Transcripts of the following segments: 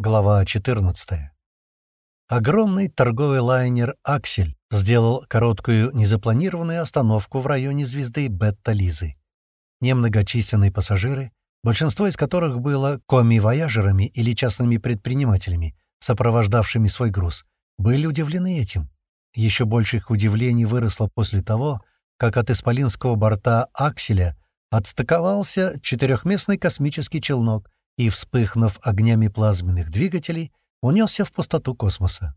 Глава 14. Огромный торговый лайнер «Аксель» сделал короткую незапланированную остановку в районе звезды Бетта-Лизы. Немногочисленные пассажиры, большинство из которых было коми-вояжерами или частными предпринимателями, сопровождавшими свой груз, были удивлены этим. Еще больше их удивлений выросло после того, как от исполинского борта «Акселя» отстыковался четырехместный космический челнок и, вспыхнув огнями плазменных двигателей, унесся в пустоту космоса.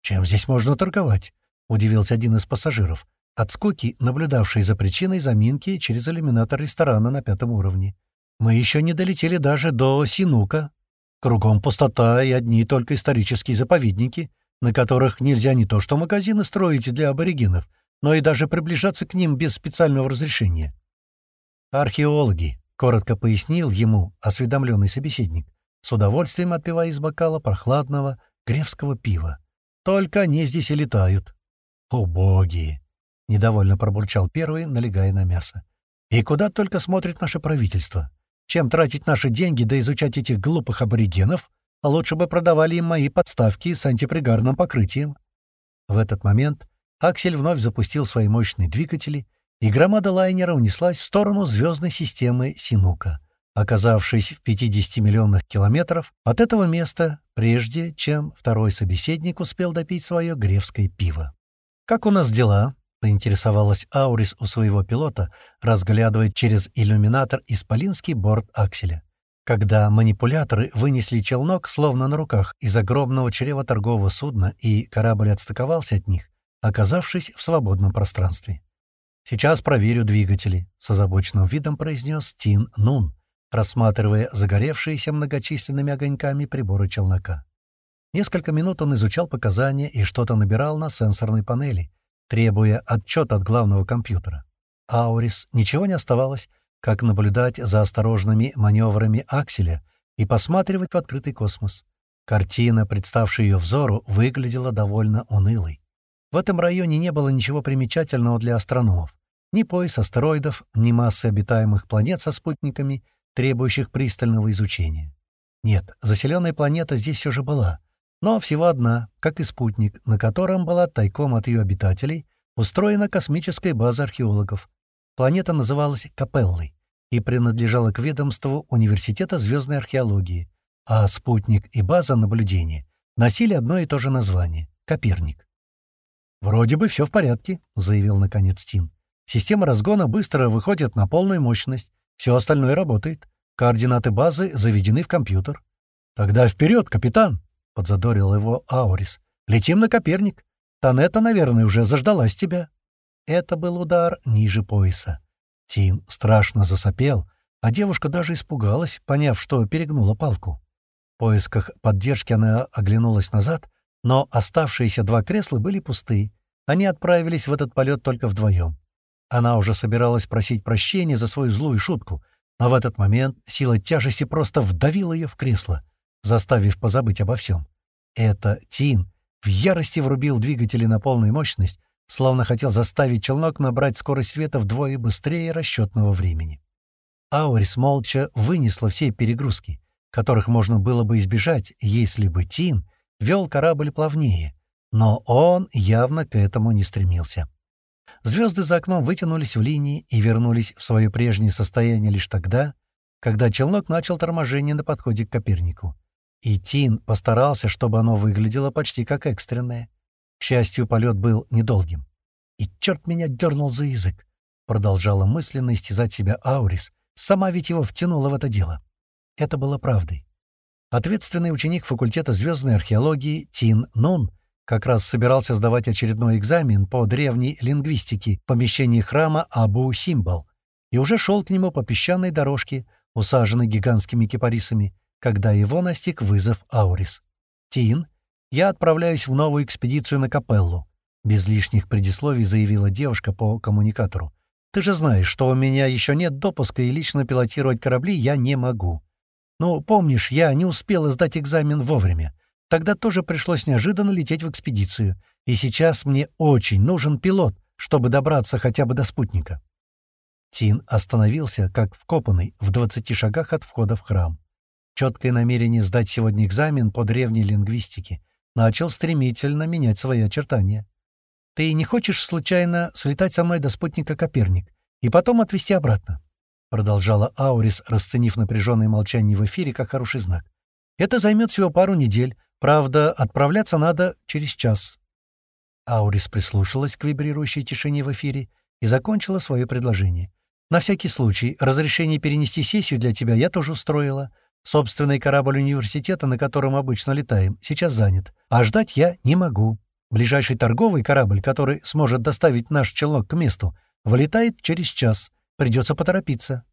«Чем здесь можно торговать?» — удивился один из пассажиров, от скуки, наблюдавший за причиной заминки через иллюминатор ресторана на пятом уровне. «Мы еще не долетели даже до Синука. Кругом пустота и одни только исторические заповедники, на которых нельзя не то что магазины строить для аборигенов, но и даже приближаться к ним без специального разрешения. «Археологи», — коротко пояснил ему осведомленный собеседник, с удовольствием отпивая из бокала прохладного гревского пива. «Только они здесь и летают». «Убогие!» — недовольно пробурчал первый, налегая на мясо. «И куда только смотрит наше правительство? Чем тратить наши деньги да изучать этих глупых аборигенов? Лучше бы продавали им мои подставки с антипригарным покрытием». В этот момент Аксель вновь запустил свои мощные двигатели, и громада лайнера унеслась в сторону звездной системы Синука, оказавшись в 50 миллионных километров от этого места, прежде чем второй собеседник успел допить свое гревское пиво. «Как у нас дела?» — поинтересовалась Аурис у своего пилота, разглядывая через иллюминатор исполинский борт акселя. Когда манипуляторы вынесли челнок, словно на руках, из огромного чрева торгового судна, и корабль отстыковался от них, оказавшись в свободном пространстве. «Сейчас проверю двигатели», — с озабоченным видом произнес Тин Нун, рассматривая загоревшиеся многочисленными огоньками приборы челнока. Несколько минут он изучал показания и что-то набирал на сенсорной панели, требуя отчет от главного компьютера. Аурис ничего не оставалось, как наблюдать за осторожными маневрами акселя и посматривать в открытый космос. Картина, представшая ее взору, выглядела довольно унылой. В этом районе не было ничего примечательного для астрономов. Ни пояс астероидов, ни массы обитаемых планет со спутниками, требующих пристального изучения. Нет, заселенная планета здесь все же была, но всего одна, как и спутник, на котором была тайком от ее обитателей устроена космическая база археологов. Планета называлась Капеллой и принадлежала к ведомству Университета звездной археологии, а спутник и база наблюдения носили одно и то же название — Коперник. «Вроде бы все в порядке», — заявил наконец Тин. «Система разгона быстро выходит на полную мощность. Все остальное работает. Координаты базы заведены в компьютер». «Тогда вперед, капитан!» — подзадорил его Аурис. «Летим на Коперник. Танета, наверное, уже заждалась тебя». Это был удар ниже пояса. Тин страшно засопел, а девушка даже испугалась, поняв, что перегнула палку. В поисках поддержки она оглянулась назад но оставшиеся два кресла были пусты. Они отправились в этот полет только вдвоем. Она уже собиралась просить прощения за свою злую шутку, но в этот момент сила тяжести просто вдавила ее в кресло, заставив позабыть обо всем. Это Тин в ярости врубил двигатели на полную мощность, словно хотел заставить челнок набрать скорость света вдвое быстрее расчетного времени. Аурис молча вынесла все перегрузки, которых можно было бы избежать, если бы Тин вел корабль плавнее, но он явно к этому не стремился. Звезды за окном вытянулись в линии и вернулись в свое прежнее состояние лишь тогда, когда челнок начал торможение на подходе к Копернику. И Тин постарался, чтобы оно выглядело почти как экстренное. К счастью, полет был недолгим. «И черт меня дернул за язык!» — продолжала мысленно истязать себя Аурис. Сама ведь его втянула в это дело. Это было правдой. Ответственный ученик факультета звездной археологии Тин Нун как раз собирался сдавать очередной экзамен по древней лингвистике в помещении храма Абу-Симбал и уже шел к нему по песчаной дорожке, усаженной гигантскими кипарисами, когда его настиг вызов Аурис. «Тин, я отправляюсь в новую экспедицию на Капеллу», без лишних предисловий заявила девушка по коммуникатору. «Ты же знаешь, что у меня еще нет допуска и лично пилотировать корабли я не могу. Ну, помнишь, я не успела сдать экзамен вовремя. Тогда тоже пришлось неожиданно лететь в экспедицию. И сейчас мне очень нужен пилот, чтобы добраться хотя бы до спутника». Тин остановился, как вкопанный, в двадцати шагах от входа в храм. четкое намерение сдать сегодня экзамен по древней лингвистике начал стремительно менять свои очертания. «Ты не хочешь случайно слетать со мной до спутника Коперник и потом отвезти обратно?» Продолжала Аурис, расценив напряженное молчание в эфире как хороший знак. «Это займет всего пару недель. Правда, отправляться надо через час». Аурис прислушалась к вибрирующей тишине в эфире и закончила свое предложение. «На всякий случай, разрешение перенести сессию для тебя я тоже устроила. Собственный корабль университета, на котором обычно летаем, сейчас занят. А ждать я не могу. Ближайший торговый корабль, который сможет доставить наш челнок к месту, вылетает через час. Придется поторопиться».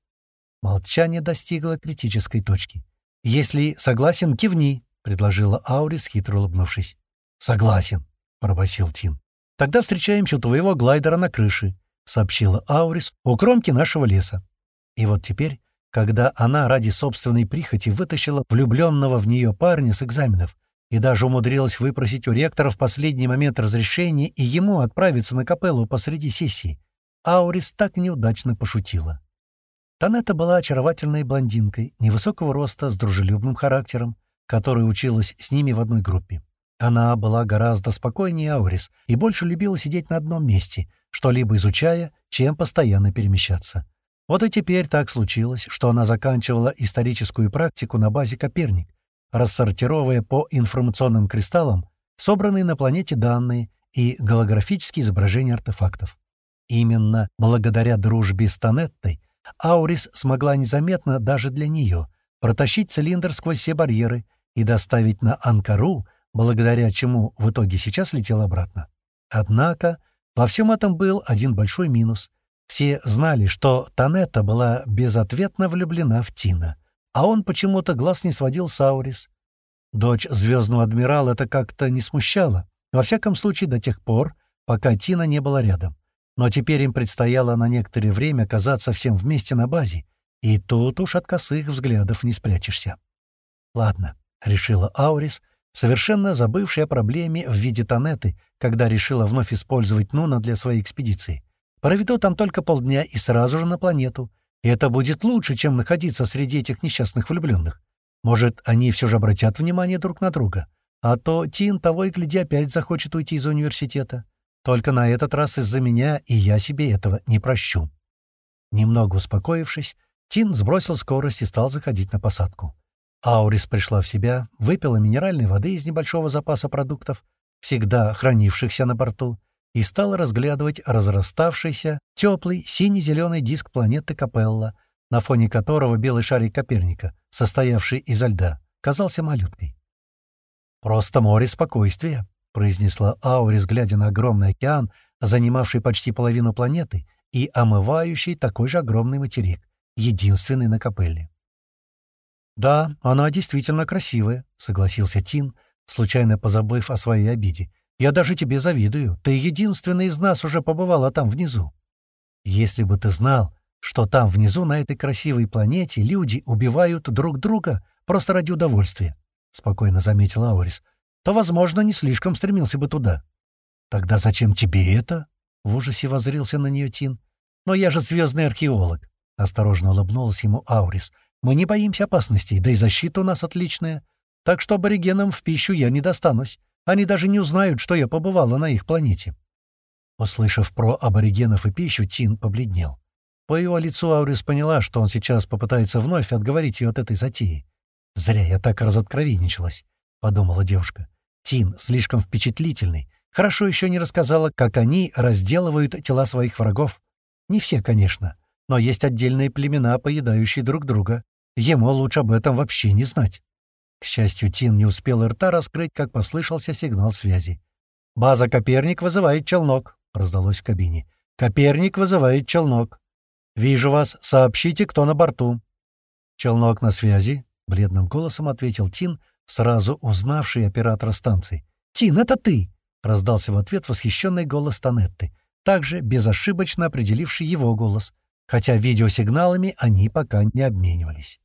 Молчание достигло критической точки. «Если согласен, кивни», — предложила Аурис, хитро улыбнувшись. «Согласен», — пробасил Тин. «Тогда встречаемся у твоего глайдера на крыше», — сообщила Аурис у кромки нашего леса. И вот теперь когда она ради собственной прихоти вытащила влюбленного в нее парня с экзаменов и даже умудрилась выпросить у ректора в последний момент разрешения и ему отправиться на капеллу посреди сессии, Аурис так неудачно пошутила. Танета была очаровательной блондинкой, невысокого роста, с дружелюбным характером, которая училась с ними в одной группе. Она была гораздо спокойнее Аурис и больше любила сидеть на одном месте, что-либо изучая, чем постоянно перемещаться. Вот и теперь так случилось, что она заканчивала историческую практику на базе Коперник, рассортировывая по информационным кристаллам собранные на планете данные и голографические изображения артефактов. Именно благодаря дружбе с Танеттой Аурис смогла незаметно даже для нее протащить цилиндр сквозь все барьеры и доставить на Анкару, благодаря чему в итоге сейчас летел обратно. Однако во всем этом был один большой минус — все знали, что Танетта была безответно влюблена в Тина, а он почему-то глаз не сводил с Аурис. Дочь звездного адмирала это как-то не смущало, во всяком случае до тех пор, пока Тина не была рядом. Но теперь им предстояло на некоторое время оказаться всем вместе на базе, и тут уж от косых взглядов не спрячешься. «Ладно», — решила Аурис, совершенно забывшая о проблеме в виде Танеты, когда решила вновь использовать Нуна для своей экспедиции. Проведу там только полдня и сразу же на планету. И это будет лучше, чем находиться среди этих несчастных влюбленных. Может, они все же обратят внимание друг на друга. А то Тин того и гляди опять захочет уйти из университета. Только на этот раз из-за меня, и я себе этого не прощу. Немного успокоившись, Тин сбросил скорость и стал заходить на посадку. Аурис пришла в себя, выпила минеральной воды из небольшого запаса продуктов, всегда хранившихся на борту, и стал разглядывать разраставшийся, теплый, сине-зеленый диск планеты Капелла, на фоне которого белый шарик Коперника, состоявший изо льда, казался малюткой. «Просто море спокойствия», — произнесла Аурис, глядя на огромный океан, занимавший почти половину планеты и омывающий такой же огромный материк, единственный на Капелле. «Да, она действительно красивая», — согласился Тин, случайно позабыв о своей обиде, я даже тебе завидую. Ты единственный из нас уже побывала там внизу. Если бы ты знал, что там внизу, на этой красивой планете, люди убивают друг друга просто ради удовольствия, — спокойно заметил Аурис, — то, возможно, не слишком стремился бы туда. Тогда зачем тебе это? — в ужасе возрился на нее Тин. Но я же звездный археолог, — осторожно улыбнулась ему Аурис. Мы не боимся опасностей, да и защита у нас отличная. Так что аборигенам в пищу я не достанусь. Они даже не узнают, что я побывала на их планете». Услышав про аборигенов и пищу, Тин побледнел. По его лицу Аурис поняла, что он сейчас попытается вновь отговорить ее от этой затеи. «Зря я так разоткровенничалась», — подумала девушка. «Тин слишком впечатлительный. Хорошо еще не рассказала, как они разделывают тела своих врагов. Не все, конечно, но есть отдельные племена, поедающие друг друга. Ему лучше об этом вообще не знать». К счастью, Тин не успел рта раскрыть, как послышался сигнал связи. «База Коперник вызывает челнок», — раздалось в кабине. «Коперник вызывает челнок. Вижу вас. Сообщите, кто на борту». «Челнок на связи», — бледным голосом ответил Тин, сразу узнавший оператора станции. «Тин, это ты!» — раздался в ответ восхищенный голос Танетты, также безошибочно определивший его голос, хотя видеосигналами они пока не обменивались.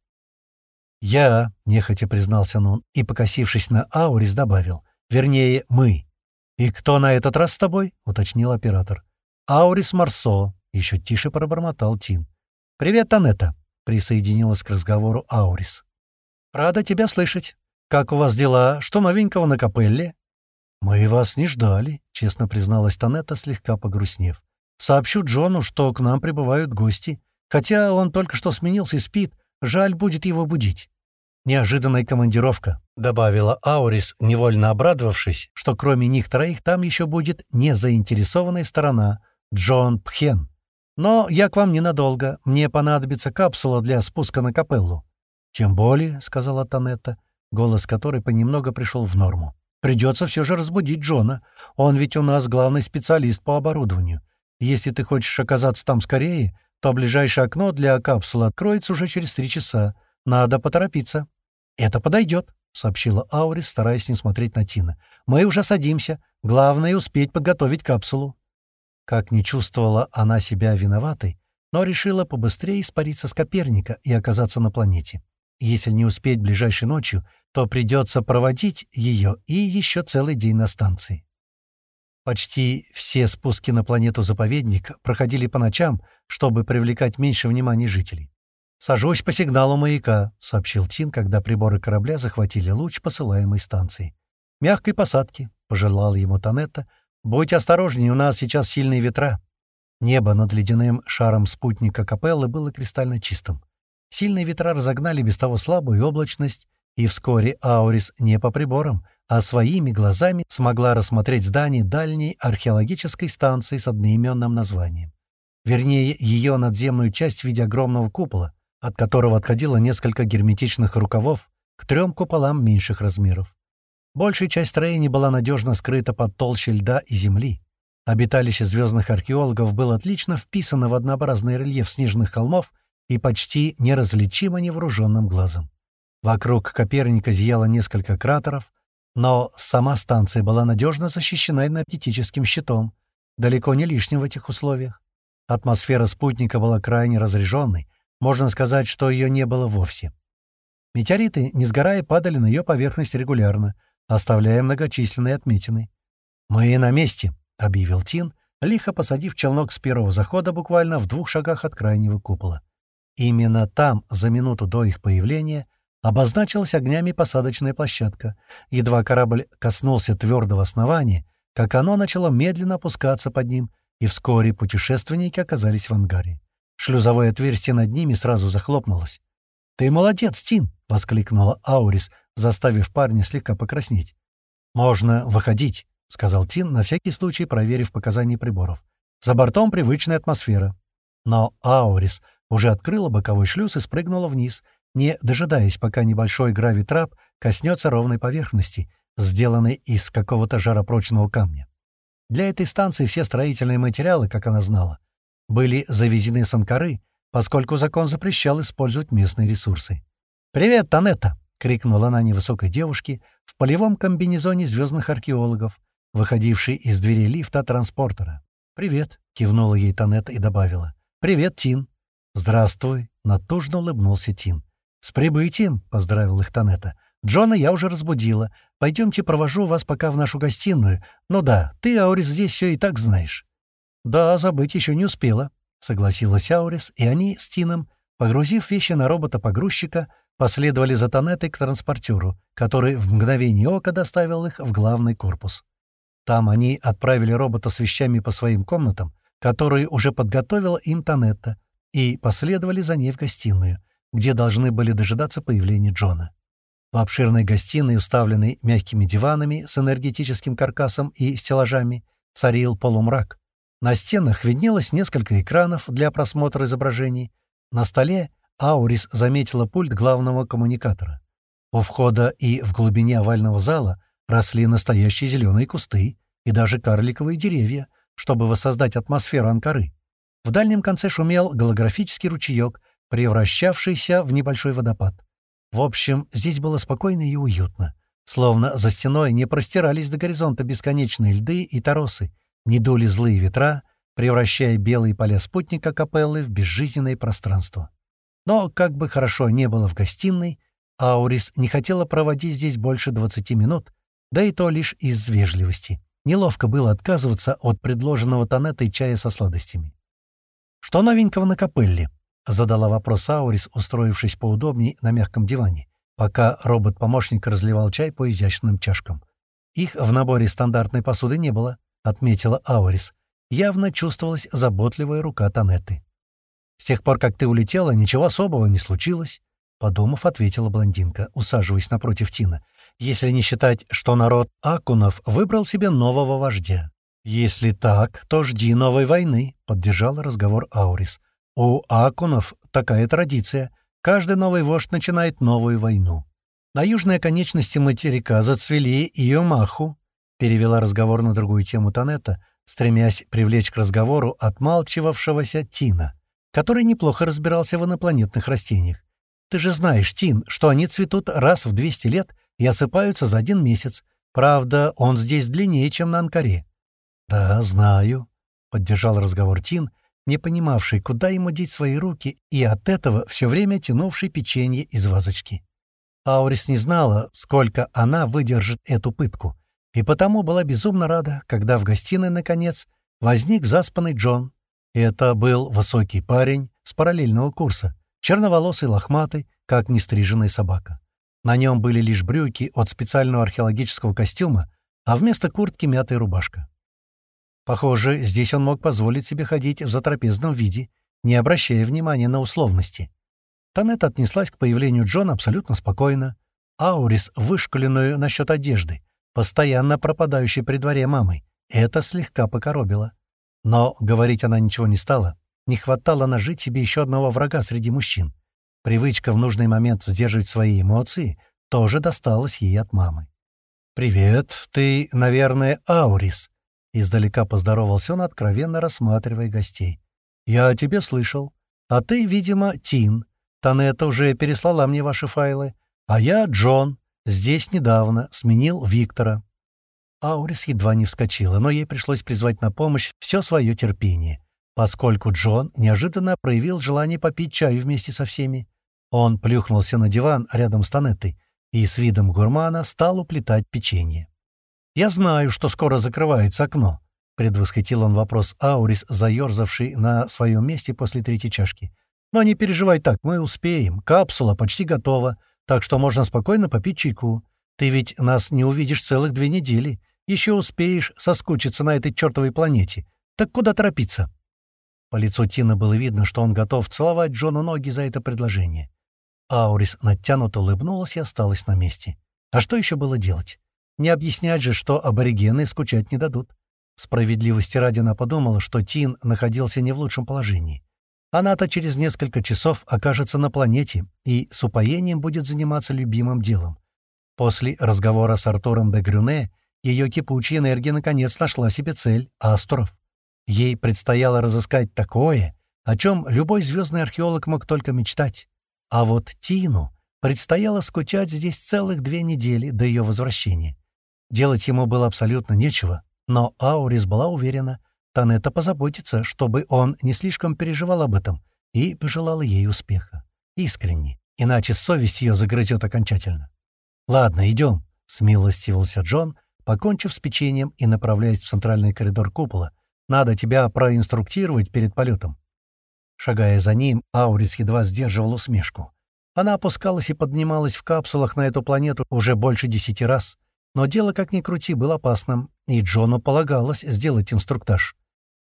«Я», — нехотя признался Нун, и, покосившись на Аурис, добавил. «Вернее, мы». «И кто на этот раз с тобой?» — уточнил оператор. «Аурис Марсо», — еще тише пробормотал Тин. «Привет, Анетта», — присоединилась к разговору Аурис. «Рада тебя слышать. Как у вас дела? Что новенького на капелле?» «Мы вас не ждали», — честно призналась Танетта, слегка погрустнев. «Сообщу Джону, что к нам прибывают гости. Хотя он только что сменился и спит. Жаль будет его будить». «Неожиданная командировка», — добавила Аурис, невольно обрадовавшись, что кроме них троих там еще будет незаинтересованная сторона — Джон Пхен. «Но я к вам ненадолго. Мне понадобится капсула для спуска на капеллу». «Тем более», — сказала Танетта, голос которой понемногу пришел в норму. «Придется все же разбудить Джона. Он ведь у нас главный специалист по оборудованию. Если ты хочешь оказаться там скорее, то ближайшее окно для капсулы откроется уже через три часа. Надо поторопиться». «Это подойдет», — сообщила Аурис, стараясь не смотреть на Тина. «Мы уже садимся. Главное — успеть подготовить капсулу». Как не чувствовала она себя виноватой, но решила побыстрее испариться с Коперника и оказаться на планете. Если не успеть ближайшей ночью, то придется проводить ее и еще целый день на станции. Почти все спуски на планету-заповедник проходили по ночам, чтобы привлекать меньше внимания жителей. «Сажусь по сигналу маяка», — сообщил Тин, когда приборы корабля захватили луч посылаемой станции. «Мягкой посадки», — пожелала ему Танетта. «Будь осторожнее, у нас сейчас сильные ветра». Небо над ледяным шаром спутника Капеллы было кристально чистым. Сильные ветра разогнали без того слабую облачность, и вскоре Аурис не по приборам, а своими глазами смогла рассмотреть здание дальней археологической станции с одноименным названием. Вернее, ее надземную часть в виде огромного купола, от которого отходило несколько герметичных рукавов к трем куполам меньших размеров. Большая часть строений была надежно скрыта под толщей льда и земли. Обиталище звездных археологов было отлично вписано в однообразный рельеф снежных холмов и почти неразличимо невооруженным глазом. Вокруг Коперника зияло несколько кратеров, но сама станция была надежно защищена энергетическим щитом, далеко не лишним в этих условиях. Атмосфера спутника была крайне разряженной, можно сказать, что ее не было вовсе. Метеориты, не сгорая, падали на ее поверхность регулярно, оставляя многочисленные отметины. «Мы на месте», — объявил Тин, лихо посадив челнок с первого захода буквально в двух шагах от крайнего купола. Именно там, за минуту до их появления, обозначилась огнями посадочная площадка. Едва корабль коснулся твердого основания, как оно начало медленно опускаться под ним, и вскоре путешественники оказались в ангаре. Шлюзовое отверстие над ними сразу захлопнулось. «Ты молодец, Тин!» — воскликнула Аурис, заставив парня слегка покраснеть. «Можно выходить», — сказал Тин, на всякий случай проверив показания приборов. «За бортом привычная атмосфера». Но Аурис уже открыла боковой шлюз и спрыгнула вниз, не дожидаясь, пока небольшой гравитрап коснется ровной поверхности, сделанной из какого-то жаропрочного камня. Для этой станции все строительные материалы, как она знала, были завезены с Анкары, поскольку закон запрещал использовать местные ресурсы. «Привет, Танетта!» — крикнула она невысокой девушке в полевом комбинезоне звездных археологов, выходившей из двери лифта транспортера. «Привет!» — кивнула ей Танетта и добавила. «Привет, Тин!» «Здравствуй!» — натужно улыбнулся Тин. «С прибытием!» — поздравил их Танетта. «Джона я уже разбудила. Пойдемте провожу вас пока в нашу гостиную. Ну да, ты, Аурис, здесь все и так знаешь». «Да, забыть еще не успела», — согласилась Аурис, и они с Тином, погрузив вещи на робота-погрузчика, последовали за Тонетой к транспортеру, который в мгновение ока доставил их в главный корпус. Там они отправили робота с вещами по своим комнатам, которые уже подготовила им Тонетта, и последовали за ней в гостиную, где должны были дожидаться появления Джона. В обширной гостиной, уставленной мягкими диванами с энергетическим каркасом и стеллажами, царил полумрак. На стенах виднелось несколько экранов для просмотра изображений. На столе Аурис заметила пульт главного коммуникатора. У входа и в глубине овального зала росли настоящие зеленые кусты и даже карликовые деревья, чтобы воссоздать атмосферу Анкары. В дальнем конце шумел голографический ручеек, превращавшийся в небольшой водопад. В общем, здесь было спокойно и уютно. Словно за стеной не простирались до горизонта бесконечные льды и торосы, не дули злые ветра, превращая белые поля спутника капеллы в безжизненное пространство. Но, как бы хорошо не было в гостиной, Аурис не хотела проводить здесь больше 20 минут, да и то лишь из вежливости. Неловко было отказываться от предложенного тонета чая со сладостями. «Что новенького на капелле?» — задала вопрос Аурис, устроившись поудобней на мягком диване, пока робот-помощник разливал чай по изящным чашкам. «Их в наборе стандартной посуды не было», — отметила Аурис. Явно чувствовалась заботливая рука Танеты. «С тех пор, как ты улетела, ничего особого не случилось», — подумав, ответила блондинка, усаживаясь напротив Тина. «Если не считать, что народ Акунов выбрал себе нового вождя». «Если так, то жди новой войны», — поддержал разговор Аурис. «У Акунов такая традиция. Каждый новый вождь начинает новую войну. На южной оконечности материка зацвели Иомаху», — перевела разговор на другую тему Танета, стремясь привлечь к разговору отмалчивавшегося Тина, который неплохо разбирался в инопланетных растениях. «Ты же знаешь, Тин, что они цветут раз в 200 лет и осыпаются за один месяц. Правда, он здесь длиннее, чем на Анкаре. «Да, знаю», — поддержал разговор Тин, не понимавший, куда ему деть свои руки, и от этого все время тянувший печенье из вазочки. Аурис не знала, сколько она выдержит эту пытку, и потому была безумно рада, когда в гостиной, наконец, возник заспанный Джон. Это был высокий парень с параллельного курса, черноволосый лохматый, как нестриженная собака. На нем были лишь брюки от специального археологического костюма, а вместо куртки мятая рубашка. Похоже, здесь он мог позволить себе ходить в затрапезном виде, не обращая внимания на условности. Танет отнеслась к появлению Джона абсолютно спокойно. Аурис, вышкаленную насчет одежды, постоянно пропадающей при дворе мамой, это слегка покоробило. Но говорить она ничего не стала. Не хватало нажить себе еще одного врага среди мужчин. Привычка в нужный момент сдерживать свои эмоции тоже досталась ей от мамы. «Привет, ты, наверное, Аурис», Издалека поздоровался он, откровенно рассматривая гостей. «Я о тебе слышал. А ты, видимо, Тин. Танета уже переслала мне ваши файлы. А я Джон. Здесь недавно. Сменил Виктора». Аурис едва не вскочила, но ей пришлось призвать на помощь все свое терпение, поскольку Джон неожиданно проявил желание попить чаю вместе со всеми. Он плюхнулся на диван рядом с Танетой и с видом гурмана стал уплетать печенье. «Я знаю, что скоро закрывается окно», — предвосхитил он вопрос Аурис, заерзавший на своем месте после третьей чашки. «Но не переживай так, мы успеем. Капсула почти готова, так что можно спокойно попить чайку. Ты ведь нас не увидишь целых две недели. Еще успеешь соскучиться на этой чертовой планете. Так куда торопиться?» По лицу Тина было видно, что он готов целовать Джону ноги за это предложение. Аурис натянуто улыбнулась и осталась на месте. А что еще было делать? Не объяснять же, что аборигены скучать не дадут. Справедливости ради она подумала, что Тин находился не в лучшем положении. Она-то через несколько часов окажется на планете и с упоением будет заниматься любимым делом. После разговора с Артуром де Грюне ее кипучая энергия наконец нашла себе цель — Асторов. Ей предстояло разыскать такое, о чем любой звездный археолог мог только мечтать. А вот Тину предстояло скучать здесь целых две недели до ее возвращения. Делать ему было абсолютно нечего, но Аурис была уверена, Танета позаботится, чтобы он не слишком переживал об этом, и пожелала ей успеха. Искренне, иначе совесть ее загрызет окончательно. «Ладно, идем», — смилостивился Джон, покончив с печеньем и направляясь в центральный коридор купола. «Надо тебя проинструктировать перед полетом». Шагая за ним, Аурис едва сдерживал усмешку. Она опускалась и поднималась в капсулах на эту планету уже больше десяти раз — но дело, как ни крути, было опасным, и Джону полагалось сделать инструктаж.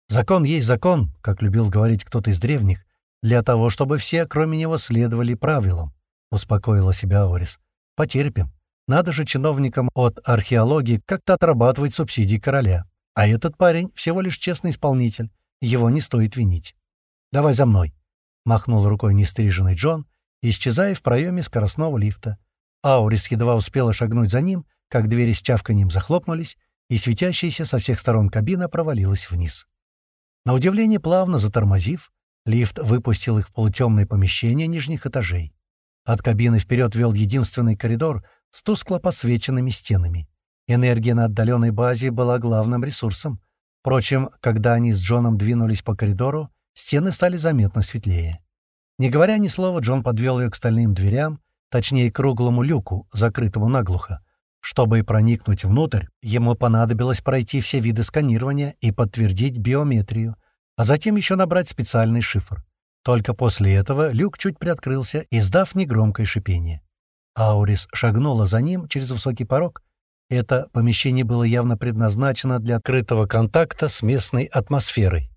«Закон есть закон», как любил говорить кто-то из древних, для того, чтобы все, кроме него, следовали правилам, — успокоила себя Орис. «Потерпим. Надо же чиновникам от археологии как-то отрабатывать субсидии короля. А этот парень всего лишь честный исполнитель. Его не стоит винить. Давай за мной», — махнул рукой нестриженный Джон, исчезая в проеме скоростного лифта. Аурис едва успела шагнуть за ним, как двери с чавканием захлопнулись, и светящаяся со всех сторон кабина провалилась вниз. На удивление плавно затормозив, лифт выпустил их в полутемное помещение нижних этажей. От кабины вперед вел единственный коридор с тускло посвеченными стенами. Энергия на отдаленной базе была главным ресурсом. Впрочем, когда они с Джоном двинулись по коридору, стены стали заметно светлее. Не говоря ни слова, Джон подвел ее к стальным дверям, точнее, круглому люку, закрытому наглухо, чтобы проникнуть внутрь, ему понадобилось пройти все виды сканирования и подтвердить биометрию, а затем еще набрать специальный шифр. Только после этого люк чуть приоткрылся, издав негромкое шипение. Аурис шагнула за ним через высокий порог. Это помещение было явно предназначено для открытого контакта с местной атмосферой,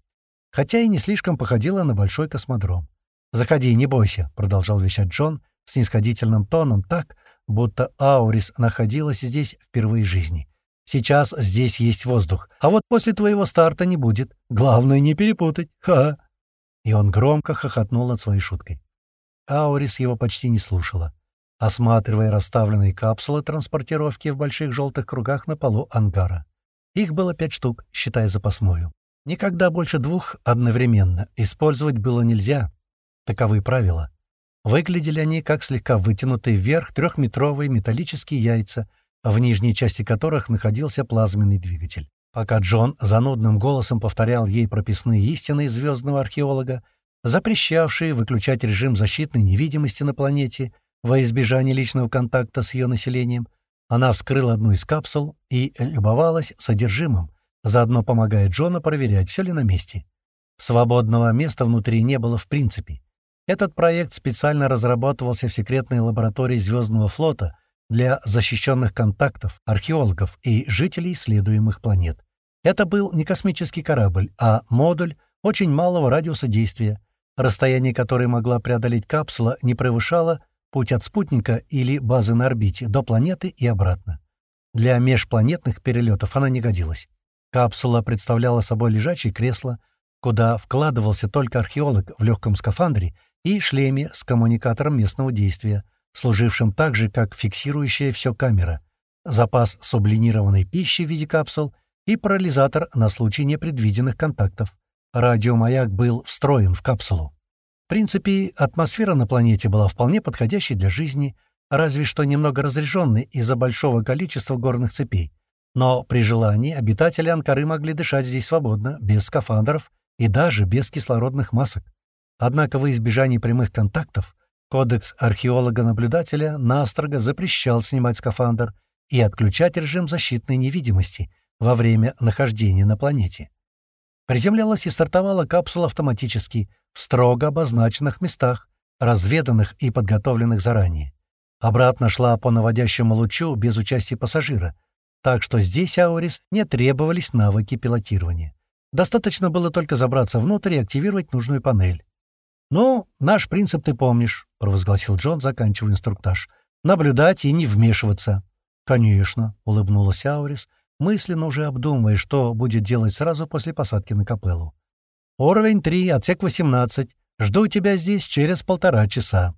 хотя и не слишком походило на большой космодром. «Заходи, не бойся», — продолжал вещать Джон с нисходительным тоном так, будто Аурис находилась здесь впервые в жизни. «Сейчас здесь есть воздух, а вот после твоего старта не будет. Главное, не перепутать. Ха!» И он громко хохотнул над своей шуткой. Аурис его почти не слушала, осматривая расставленные капсулы транспортировки в больших желтых кругах на полу ангара. Их было пять штук, считая запасную. Никогда больше двух одновременно использовать было нельзя. Таковы правила. Выглядели они как слегка вытянутые вверх трехметровые металлические яйца, в нижней части которых находился плазменный двигатель. Пока Джон занудным голосом повторял ей прописные истины звездного археолога, запрещавшие выключать режим защитной невидимости на планете во избежание личного контакта с ее населением, она вскрыла одну из капсул и любовалась содержимым, заодно помогая Джону проверять, все ли на месте. Свободного места внутри не было в принципе. Этот проект специально разрабатывался в секретной лаборатории Звездного флота для защищенных контактов, археологов и жителей исследуемых планет. Это был не космический корабль, а модуль очень малого радиуса действия, расстояние которое могла преодолеть капсула не превышало путь от спутника или базы на орбите до планеты и обратно. Для межпланетных перелетов она не годилась. Капсула представляла собой лежачее кресло, куда вкладывался только археолог в легком скафандре и шлеме с коммуникатором местного действия, служившим так же, как фиксирующая все камера, запас сублинированной пищи в виде капсул и парализатор на случай непредвиденных контактов. Радиомаяк был встроен в капсулу. В принципе, атмосфера на планете была вполне подходящей для жизни, разве что немного разряженной из-за большого количества горных цепей. Но при желании обитатели Анкары могли дышать здесь свободно, без скафандров и даже без кислородных масок. Однако во избежание прямых контактов кодекс археолога-наблюдателя настрого запрещал снимать скафандр и отключать режим защитной невидимости во время нахождения на планете. Приземлялась и стартовала капсула автоматически в строго обозначенных местах, разведанных и подготовленных заранее. Обратно шла по наводящему лучу без участия пассажира, так что здесь Аурис не требовались навыки пилотирования. Достаточно было только забраться внутрь и активировать нужную панель. «Ну, наш принцип ты помнишь», — провозгласил Джон, заканчивая инструктаж. «Наблюдать и не вмешиваться». «Конечно», — улыбнулась Аурис, мысленно уже обдумывая, что будет делать сразу после посадки на капеллу. «Уровень 3, отсек 18. Жду тебя здесь через полтора часа».